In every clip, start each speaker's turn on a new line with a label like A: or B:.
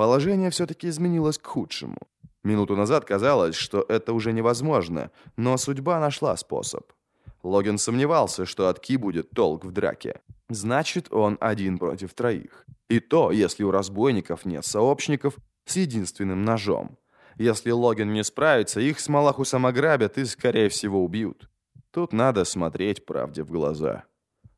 A: Положение все-таки изменилось к худшему. Минуту назад казалось, что это уже невозможно, но судьба нашла способ. Логин сомневался, что от Ки будет толк в драке. Значит, он один против троих. И то, если у разбойников нет сообщников с единственным ножом. Если Логин не справится, их с Малахусом ограбят и, скорее всего, убьют. Тут надо смотреть правде в глаза.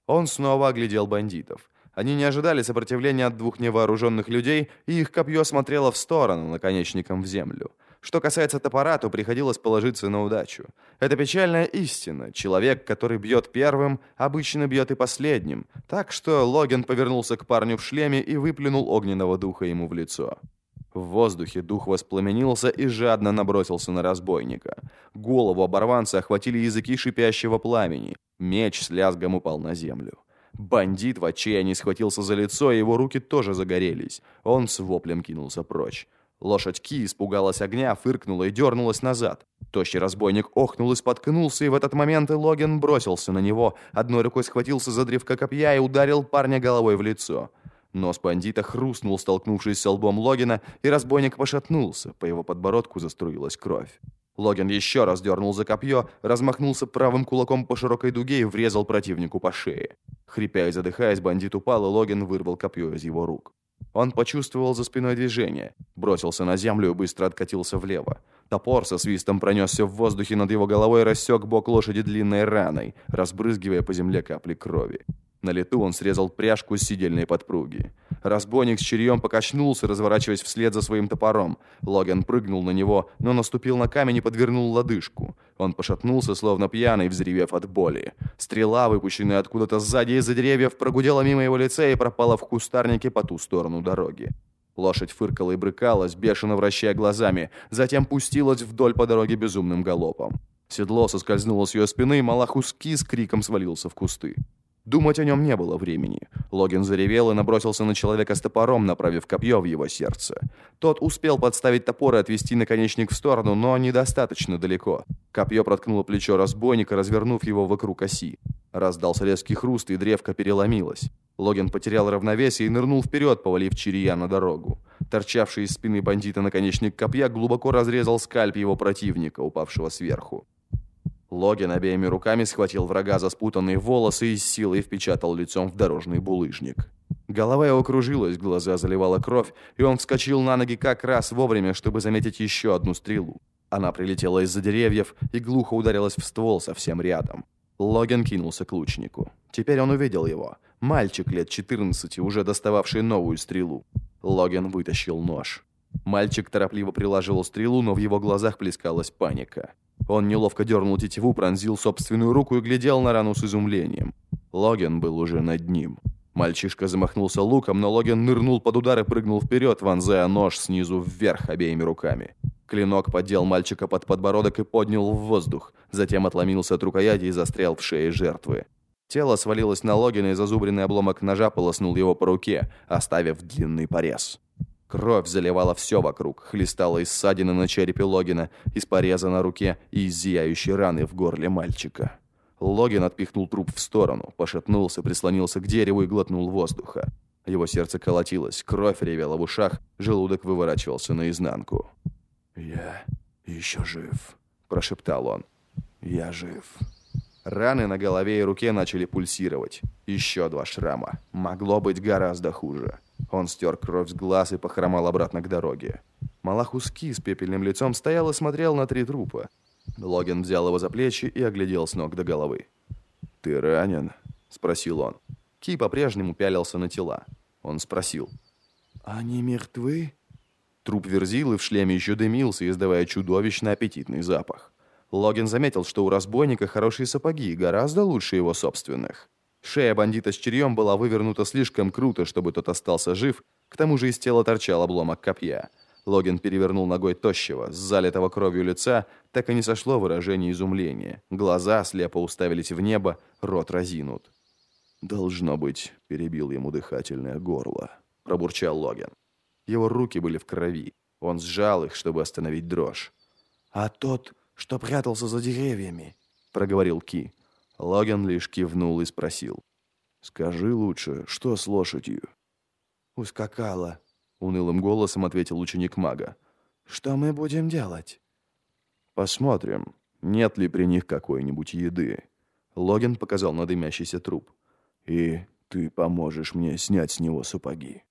A: Он снова оглядел бандитов. Они не ожидали сопротивления от двух невооруженных людей, и их копье смотрело в сторону, наконечником в землю. Что касается топора, то приходилось положиться на удачу. Это печальная истина. Человек, который бьет первым, обычно бьет и последним. Так что Логин повернулся к парню в шлеме и выплюнул огненного духа ему в лицо. В воздухе дух воспламенился и жадно набросился на разбойника. Голову оборванца охватили языки шипящего пламени. Меч с лязгом упал на землю. Бандит в отчаянии схватился за лицо, и его руки тоже загорелись. Он с воплем кинулся прочь. Лошадь Ки испугалась огня, фыркнула и дернулась назад. Тощий разбойник охнул и споткнулся, и в этот момент Логин бросился на него, одной рукой схватился за древко копья и ударил парня головой в лицо. Нос бандита хрустнул, столкнувшись с лбом Логина, и разбойник пошатнулся, по его подбородку заструилась кровь. Логин еще раз дернул за копье, размахнулся правым кулаком по широкой дуге и врезал противнику по шее. Хрипя и задыхаясь, бандит упал, и Логин вырвал копье из его рук. Он почувствовал за спиной движение, бросился на землю и быстро откатился влево. Топор со свистом пронесся в воздухе над его головой и рассек бок лошади длинной раной, разбрызгивая по земле капли крови. На лету он срезал пряжку с сидельной подпруги. Разбойник с черьем покачнулся, разворачиваясь вслед за своим топором. Логан прыгнул на него, но наступил на камень и подвернул лодыжку. Он пошатнулся, словно пьяный, взревев от боли. Стрела, выпущенная откуда-то сзади из-за деревьев, прогудела мимо его лица и пропала в кустарнике по ту сторону дороги. Лошадь фыркала и брыкалась, бешено вращая глазами, затем пустилась вдоль по дороге безумным галопом. Седло соскользнуло с ее спины, и Малахуски с криком свалился в кусты. Думать о нем не было времени. Логин заревел и набросился на человека с топором, направив копье в его сердце. Тот успел подставить топор и отвести наконечник в сторону, но недостаточно далеко. Копье проткнуло плечо разбойника, развернув его вокруг оси. Раздался резкий хруст, и древко переломилось. Логин потерял равновесие и нырнул вперед, повалив Чирия на дорогу. Торчавший из спины бандита наконечник копья глубоко разрезал скальп его противника, упавшего сверху. Логин обеими руками схватил врага за спутанные волосы и с силой впечатал лицом в дорожный булыжник. Голова его кружилась, глаза заливала кровь, и он вскочил на ноги как раз вовремя, чтобы заметить еще одну стрелу. Она прилетела из-за деревьев и глухо ударилась в ствол совсем рядом. Логин кинулся к лучнику. Теперь он увидел его. Мальчик лет 14, уже достававший новую стрелу. Логин вытащил нож. Мальчик торопливо приложил стрелу, но в его глазах плескалась паника. Он неловко дернул тетиву, пронзил собственную руку и глядел на рану с изумлением. Логин был уже над ним. Мальчишка замахнулся луком, но Логин нырнул под удар и прыгнул вперед, вонзая нож снизу вверх обеими руками. Клинок поддел мальчика под подбородок и поднял в воздух, затем отломился от рукояти и застрял в шее жертвы. Тело свалилось на Логина, и зазубренный обломок ножа полоснул его по руке, оставив длинный порез. Кровь заливала все вокруг, хлестала из ссадины на черепе Логина, из пореза на руке и из зияющей раны в горле мальчика. Логин отпихнул труп в сторону, пошатнулся, прислонился к дереву и глотнул воздуха. Его сердце колотилось, кровь ревела в ушах, желудок выворачивался наизнанку.
B: «Я еще жив», – прошептал он. «Я жив».
A: Раны на голове и руке начали пульсировать. Еще два шрама. Могло быть гораздо хуже. Он стер кровь с глаз и похромал обратно к дороге. Малахуски с пепельным лицом стоял и смотрел на три трупа. Логин взял его за плечи и оглядел с ног до головы.
B: «Ты ранен?» – спросил он.
A: Ки по-прежнему пялился на тела. Он спросил.
B: «Они мертвы?»
A: Труп Верзилы в шлеме еще дымился, издавая чудовищно аппетитный запах. Логин заметил, что у разбойника хорошие сапоги, гораздо лучше его собственных. Шея бандита с черьем была вывернута слишком круто, чтобы тот остался жив, к тому же из тела торчал обломок копья. Логин перевернул ногой тощего, с залитого кровью лица, так и не сошло выражение изумления. Глаза слепо уставились в небо, рот разинут.
B: «Должно быть», — перебил ему дыхательное горло, — пробурчал Логин.
A: Его руки были в крови. Он сжал их, чтобы остановить дрожь.
B: «А тот, что прятался за деревьями?» — проговорил Ки.
A: Логан лишь кивнул и спросил.
B: «Скажи лучше, что с лошадью?»
C: «Ускакала», —
A: унылым голосом ответил ученик мага.
B: «Что мы будем делать?»
A: «Посмотрим, нет ли при них какой-нибудь еды». Логин показал на дымящийся труп.
B: «И ты поможешь мне снять с него сапоги».